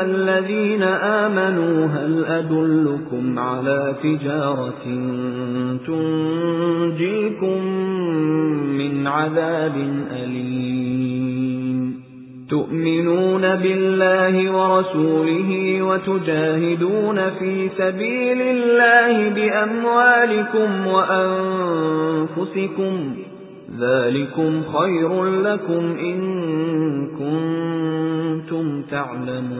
أَيُّهَا الَّذِينَ آمَنُوا هَلْ أَدُلُّكُمْ عَلَى تِجَارَةٍ تُنْجِيكُمْ مِنْ عَذَابٍ أَلِيمٍ؟ تُؤْمِنُونَ بِاللَّهِ وَرَسُولِهِ وَتُجَاهِدُونَ فِي سَبِيلِ اللَّهِ بِأَمْوَالِكُمْ وَأَنفُسِكُمْ ذَلِكُمْ خَيْرٌ لَكُمْ إِن كُنتُمْ تَعْلَمُونَ.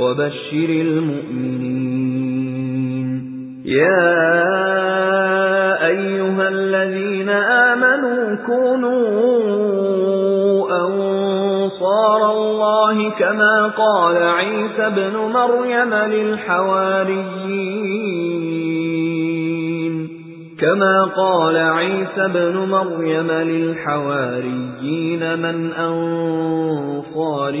وَبَشِّرِ الْمُؤْمِنِينَ. يَا أَيُّهَا الَّذِينَ آمَنُوا كُونُوا أَنصَارَ اللَّهِ كَمَا قَالَ عِيسَى ابْنُ مَرْيَمَ لِلْحَوَارِيِّينَ. كما قال عيسى بن مريم للحواريين من أنصاري.